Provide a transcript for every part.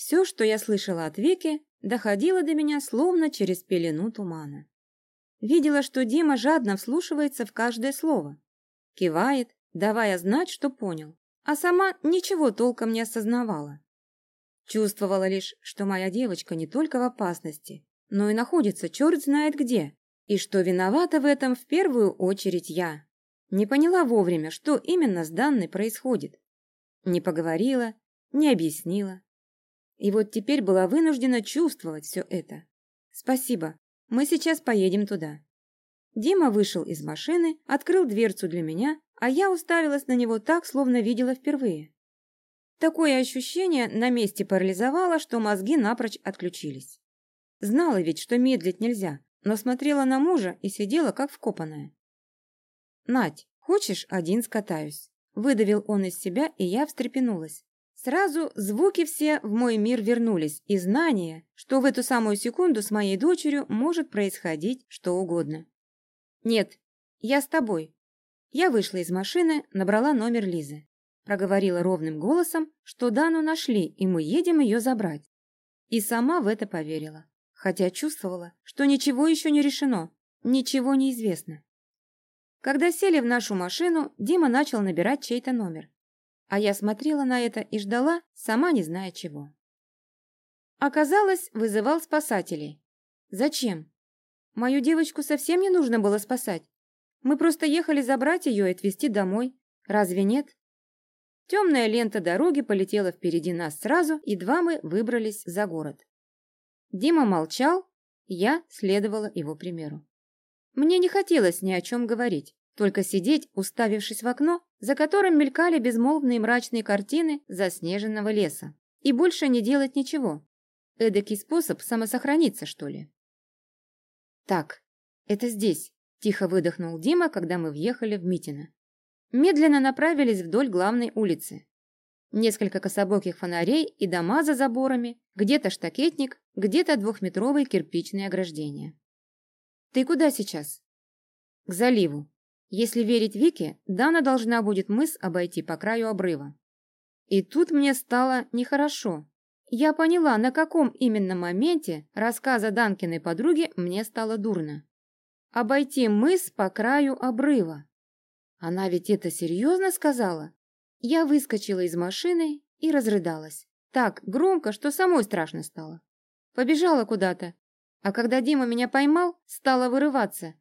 Все, что я слышала от Вики, доходило до меня словно через пелену тумана. Видела, что Дима жадно вслушивается в каждое слово. Кивает, давая знать, что понял, а сама ничего толком не осознавала. Чувствовала лишь, что моя девочка не только в опасности, но и находится черт знает где, и что виновата в этом в первую очередь я. Не поняла вовремя, что именно с данной происходит. Не поговорила, не объяснила. И вот теперь была вынуждена чувствовать все это. Спасибо, мы сейчас поедем туда. Дима вышел из машины, открыл дверцу для меня, а я уставилась на него так, словно видела впервые. Такое ощущение на месте парализовало, что мозги напрочь отключились. Знала ведь, что медлить нельзя, но смотрела на мужа и сидела как вкопанная. «Надь, хочешь, один скатаюсь?» Выдавил он из себя, и я встрепенулась. Сразу звуки все в мой мир вернулись, и знание, что в эту самую секунду с моей дочерью может происходить что угодно. «Нет, я с тобой». Я вышла из машины, набрала номер Лизы. Проговорила ровным голосом, что Дану нашли, и мы едем ее забрать. И сама в это поверила, хотя чувствовала, что ничего еще не решено, ничего не известно. Когда сели в нашу машину, Дима начал набирать чей-то номер. А я смотрела на это и ждала, сама не зная чего. Оказалось, вызывал спасателей. Зачем? Мою девочку совсем не нужно было спасать. Мы просто ехали забрать ее и отвезти домой. Разве нет? Темная лента дороги полетела впереди нас сразу, едва мы выбрались за город. Дима молчал, я следовала его примеру. Мне не хотелось ни о чем говорить, только сидеть, уставившись в окно, за которым мелькали безмолвные мрачные картины заснеженного леса, и больше не делать ничего. Эдакий способ самосохраниться, что ли. «Так, это здесь», – тихо выдохнул Дима, когда мы въехали в Митино. Медленно направились вдоль главной улицы. Несколько кособоких фонарей и дома за заборами, где-то штакетник, где-то двухметровые кирпичные ограждения. «Ты куда сейчас?» «К заливу. Если верить Вике, Дана должна будет мыс обойти по краю обрыва». И тут мне стало нехорошо. Я поняла, на каком именно моменте рассказа Данкиной подруги мне стало дурно. Обойти мыс по краю обрыва. Она ведь это серьезно сказала? Я выскочила из машины и разрыдалась. Так громко, что самой страшно стало. Побежала куда-то, а когда Дима меня поймал, стала вырываться.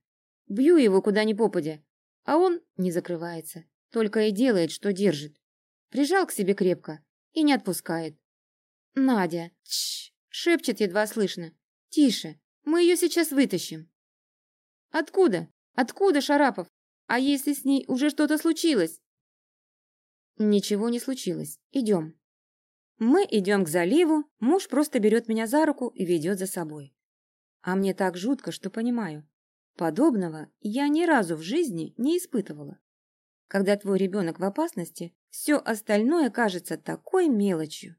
Бью его куда ни попадя, а он не закрывается, только и делает, что держит. Прижал к себе крепко и не отпускает. Надя, тш, шепчет едва слышно. Тише, мы ее сейчас вытащим. Откуда? Откуда, Шарапов? А если с ней уже что-то случилось? Ничего не случилось. Идем. Мы идем к заливу, муж просто берет меня за руку и ведет за собой. А мне так жутко, что понимаю. Подобного я ни разу в жизни не испытывала. Когда твой ребенок в опасности, все остальное кажется такой мелочью.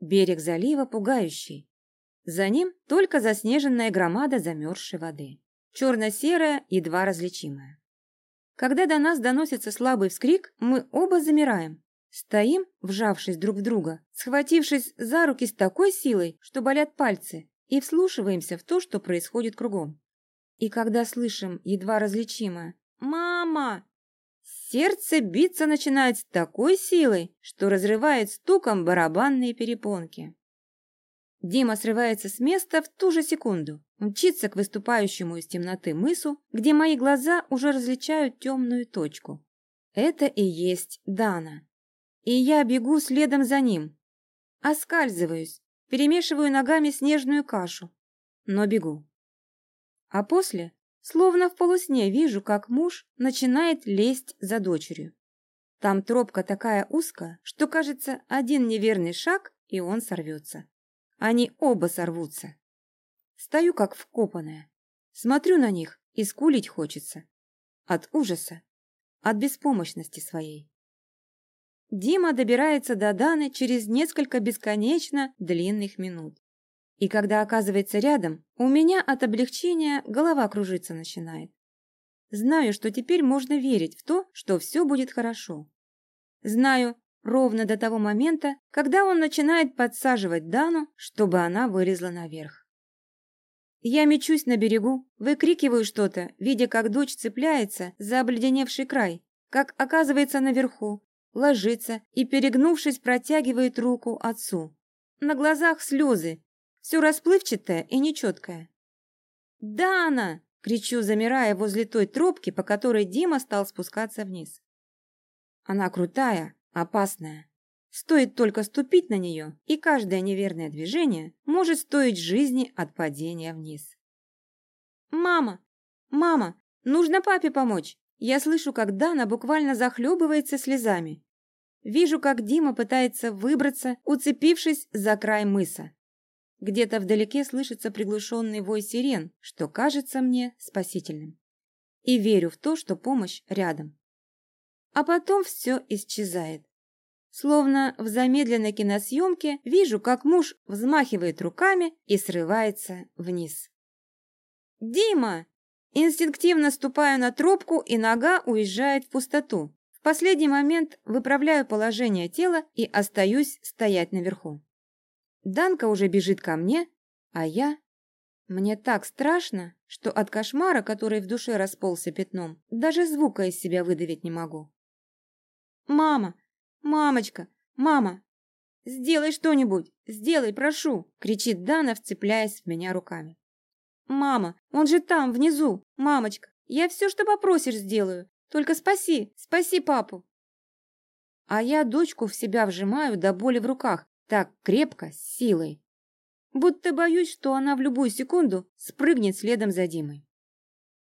Берег залива пугающий. За ним только заснеженная громада замерзшей воды. Черно-серая, едва различимая. Когда до нас доносится слабый вскрик, мы оба замираем. Стоим, вжавшись друг в друга, схватившись за руки с такой силой, что болят пальцы, и вслушиваемся в то, что происходит кругом. И когда слышим едва различимое «Мама!», сердце биться начинает с такой силой, что разрывает стуком барабанные перепонки. Дима срывается с места в ту же секунду, мчится к выступающему из темноты мысу, где мои глаза уже различают темную точку. Это и есть Дана. И я бегу следом за ним. Оскальзываюсь, перемешиваю ногами снежную кашу, но бегу. А после, словно в полусне, вижу, как муж начинает лезть за дочерью. Там тропка такая узкая, что, кажется, один неверный шаг, и он сорвется. Они оба сорвутся. Стою как вкопанная. Смотрю на них, и скулить хочется. От ужаса, от беспомощности своей. Дима добирается до Даны через несколько бесконечно длинных минут. И когда оказывается рядом, у меня от облегчения голова кружиться начинает. Знаю, что теперь можно верить в то, что все будет хорошо. Знаю, ровно до того момента, когда он начинает подсаживать Дану, чтобы она вылезла наверх. Я мечусь на берегу, выкрикиваю что-то, видя, как дочь цепляется за обледеневший край, как оказывается наверху, ложится и, перегнувшись, протягивает руку отцу. На глазах слезы, все расплывчатое и нечеткое. «Дана!» — кричу, замирая возле той тропки, по которой Дима стал спускаться вниз. Она крутая, опасная. Стоит только ступить на нее, и каждое неверное движение может стоить жизни от падения вниз. «Мама! Мама! Нужно папе помочь!» Я слышу, как Дана буквально захлебывается слезами. Вижу, как Дима пытается выбраться, уцепившись за край мыса. Где-то вдалеке слышится приглушенный вой сирен, что кажется мне спасительным. И верю в то, что помощь рядом. А потом все исчезает. Словно в замедленной киносъемке вижу, как муж взмахивает руками и срывается вниз. «Дима!» Инстинктивно ступаю на тропку, и нога уезжает в пустоту. В последний момент выправляю положение тела и остаюсь стоять наверху. Данка уже бежит ко мне, а я... Мне так страшно, что от кошмара, который в душе расползся пятном, даже звука из себя выдавить не могу. «Мама! Мамочка! Мама! Сделай что-нибудь! Сделай, прошу!» — кричит Дана, вцепляясь в меня руками. «Мама, он же там, внизу! Мамочка, я все, что попросишь, сделаю! Только спаси, спаси папу!» А я дочку в себя вжимаю до боли в руках, так крепко, с силой. Будто боюсь, что она в любую секунду спрыгнет следом за Димой.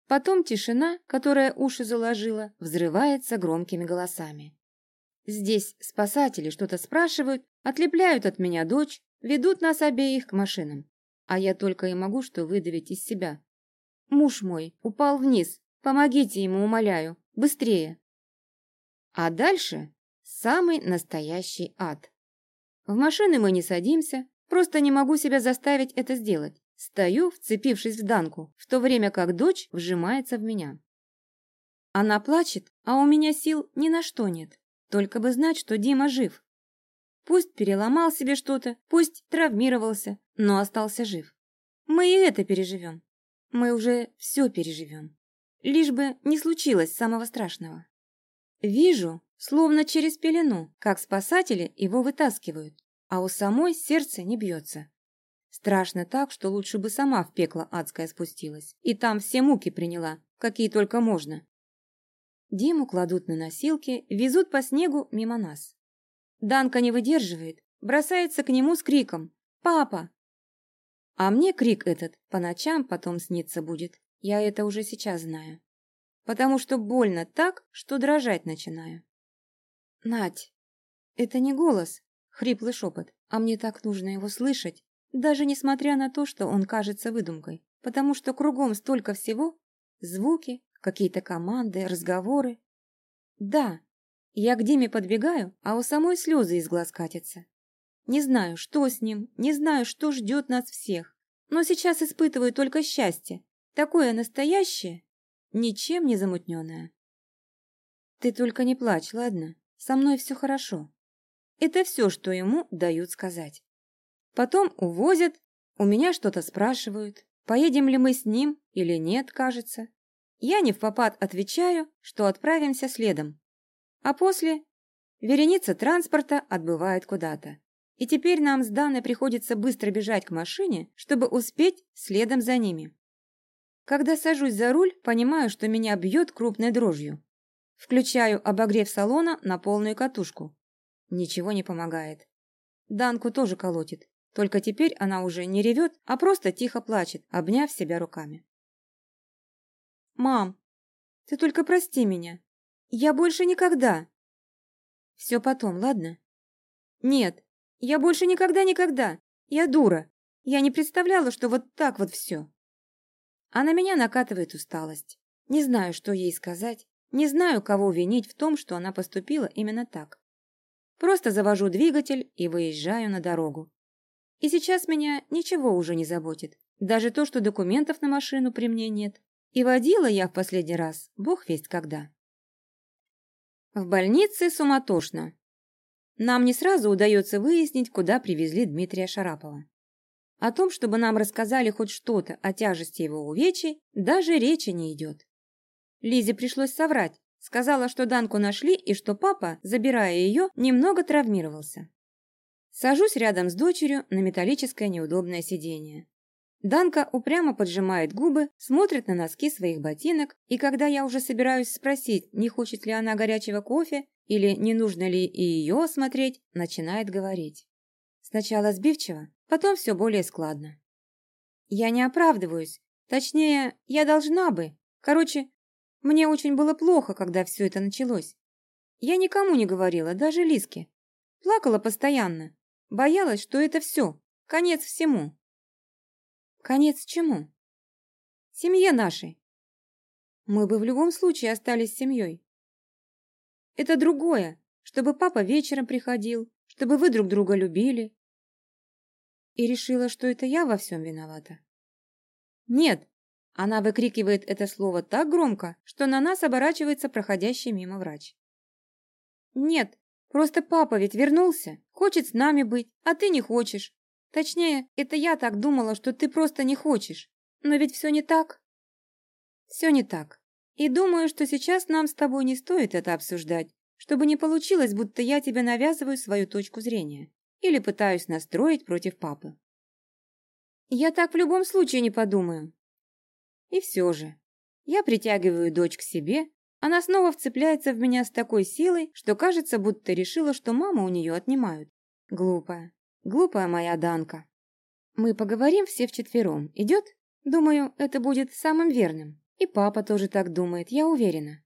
Потом тишина, которая уши заложила, взрывается громкими голосами. Здесь спасатели что-то спрашивают, отлепляют от меня дочь, ведут нас обеих к машинам. А я только и могу что выдавить из себя. Муж мой упал вниз. Помогите ему, умоляю. Быстрее. А дальше самый настоящий ад. В машины мы не садимся, просто не могу себя заставить это сделать. Стою, вцепившись в Данку, в то время как дочь вжимается в меня. Она плачет, а у меня сил ни на что нет. Только бы знать, что Дима жив. Пусть переломал себе что-то, пусть травмировался, но остался жив. Мы и это переживем. Мы уже все переживем. Лишь бы не случилось самого страшного. Вижу, словно через пелену, как спасатели его вытаскивают, а у самой сердце не бьется. Страшно так, что лучше бы сама в пекло адское спустилась, и там все муки приняла, какие только можно. Диму кладут на носилки, везут по снегу мимо нас. Данка не выдерживает, бросается к нему с криком «Папа!». А мне крик этот по ночам потом снится будет, я это уже сейчас знаю. Потому что больно так, что дрожать начинаю. Надь, это не голос, хриплый шепот, а мне так нужно его слышать, даже несмотря на то, что он кажется выдумкой, потому что кругом столько всего, звуки, какие-то команды, разговоры. Да, я к Диме подбегаю, а у самой слезы из глаз катятся. Не знаю, что с ним, не знаю, что ждет нас всех, но сейчас испытываю только счастье, такое настоящее, ничем не замутненное. Ты только не плачь, ладно? Со мной все хорошо. Это все, что ему дают сказать. Потом увозят, у меня что-то спрашивают, поедем ли мы с ним или нет, кажется. Я не в попад отвечаю, что отправимся следом. А после вереница транспорта отбывает куда-то. И теперь нам с Даной приходится быстро бежать к машине, чтобы успеть следом за ними. Когда сажусь за руль, понимаю, что меня бьет крупной дрожью. Включаю обогрев салона на полную катушку. Ничего не помогает. Данку тоже колотит, только теперь она уже не ревет, а просто тихо плачет, обняв себя руками. «Мам, ты только прости меня. Я больше никогда. Все потом, ладно? Нет, я больше никогда-никогда. Я дура. Я не представляла, что вот так вот все. А на меня накатывает усталость. Не знаю, что ей сказать. Не знаю, кого винить в том, что она поступила именно так. Просто завожу двигатель и выезжаю на дорогу. И сейчас меня ничего уже не заботит. Даже то, что документов на машину при мне нет. И водила я в последний раз, бог весть когда. В больнице суматошно. нам не сразу удается выяснить, куда привезли Дмитрия Шарапова. О том, чтобы нам рассказали хоть что-то о тяжести его увечий, даже речи не идет. Лизе пришлось соврать. Сказала, что Данку нашли и что папа, забирая ее, немного травмировался. Сажусь рядом с дочерью на металлическое неудобное сиденье. Данка упрямо поджимает губы, смотрит на носки своих ботинок, и когда я уже собираюсь спросить, не хочет ли она горячего кофе или не нужно ли и ее осмотреть, начинает говорить. Сначала сбивчиво, потом все более складно. Я не оправдываюсь, точнее, я должна бы. Короче, мне очень было плохо, когда все это началось. Я никому не говорила, даже Лиске. Плакала постоянно. Боялась, что это все, конец всему. Конец чему? Семье нашей. Мы бы в любом случае остались семьей. Это другое, чтобы папа вечером приходил, чтобы вы друг друга любили. И решила, что это я во всем виновата. Нет, она выкрикивает это слово так громко, что на нас оборачивается проходящий мимо врач. «Нет, просто папа ведь вернулся, хочет с нами быть, а ты не хочешь. Точнее, это я так думала, что ты просто не хочешь. Но ведь все не так». «Все не так. И думаю, что сейчас нам с тобой не стоит это обсуждать, чтобы не получилось, будто я тебе навязываю свою точку зрения или пытаюсь настроить против папы. Я так в любом случае не подумаю. И все же, я притягиваю дочь к себе, она снова вцепляется в меня с такой силой, что кажется, будто решила, что маму у нее отнимают. Глупая, глупая моя Данка. Мы поговорим все вчетвером, идет? Думаю, это будет самым верным. И папа тоже так думает, я уверена.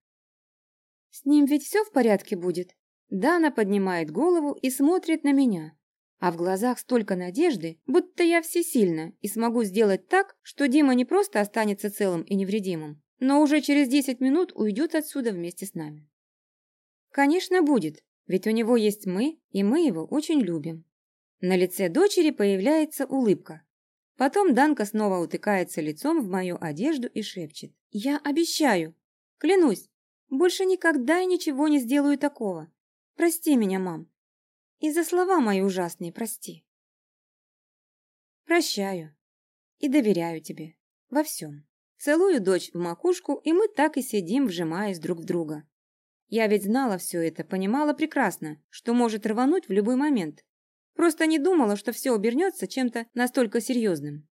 С ним ведь все в порядке будет. Дана поднимает голову и смотрит на меня, а в глазах столько надежды, будто я всесильна и смогу сделать так, что Дима не просто останется целым и невредимым, но уже через 10 минут уйдет отсюда вместе с нами. Конечно, будет, ведь у него есть мы, и мы его очень любим. На лице дочери появляется улыбка. Потом Данка снова утыкается лицом в мою одежду и шепчет. «Я обещаю, клянусь, больше никогда и ничего не сделаю такого. Прости меня, мам, и за слова мои ужасные прости. Прощаю и доверяю тебе во всем. Целую дочь в макушку, и мы так и сидим, вжимаясь друг в друга. Я ведь знала все это, понимала прекрасно, что может рвануть в любой момент. Просто не думала, что все обернется чем-то настолько серьезным.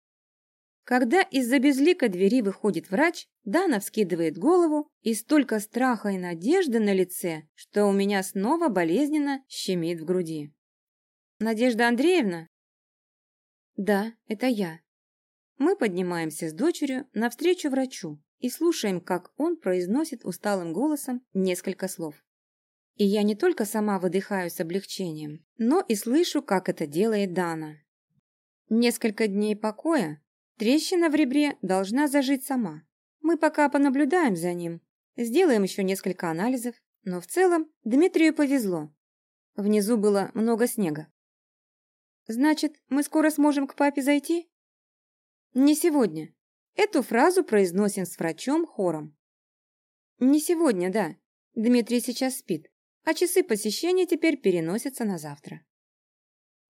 Когда из-за безликой двери выходит врач, Дана вскидывает голову, и столько страха и надежды на лице, что у меня снова болезненно щемит в груди. «Надежда Андреевна?» «Да, это я». Мы поднимаемся с дочерью навстречу врачу и слушаем, как он произносит усталым голосом несколько слов. И я не только сама выдыхаю с облегчением, но и слышу, как это делает Дана. Несколько дней покоя Трещина в ребре должна зажить сама. Мы пока понаблюдаем за ним, сделаем еще несколько анализов, но в целом Дмитрию повезло. Внизу было много снега. Значит, мы скоро сможем к папе зайти? Не сегодня. Эту фразу произносим с врачом хором. Не сегодня, да. Дмитрий сейчас спит, а часы посещения теперь переносятся на завтра.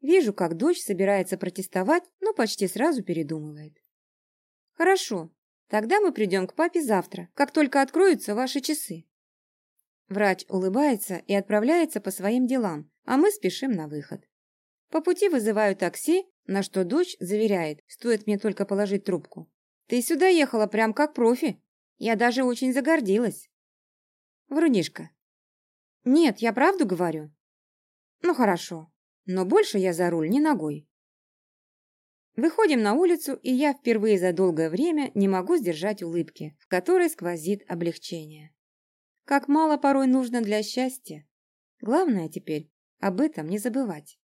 Вижу, как дочь собирается протестовать, но почти сразу передумывает. Хорошо, тогда мы придем к папе завтра, как только откроются ваши часы. Врач улыбается и отправляется по своим делам, а мы спешим на выход. По пути вызываю такси, на что дочь заверяет, стоит мне только положить трубку. Ты сюда ехала прям как профи. Я даже очень загордилась. Врунишка. Нет, я правду говорю. Ну хорошо, но больше я за руль не ногой. Выходим на улицу, и я впервые за долгое время не могу сдержать улыбки, в которой сквозит облегчение. Как мало порой нужно для счастья. Главное теперь об этом не забывать.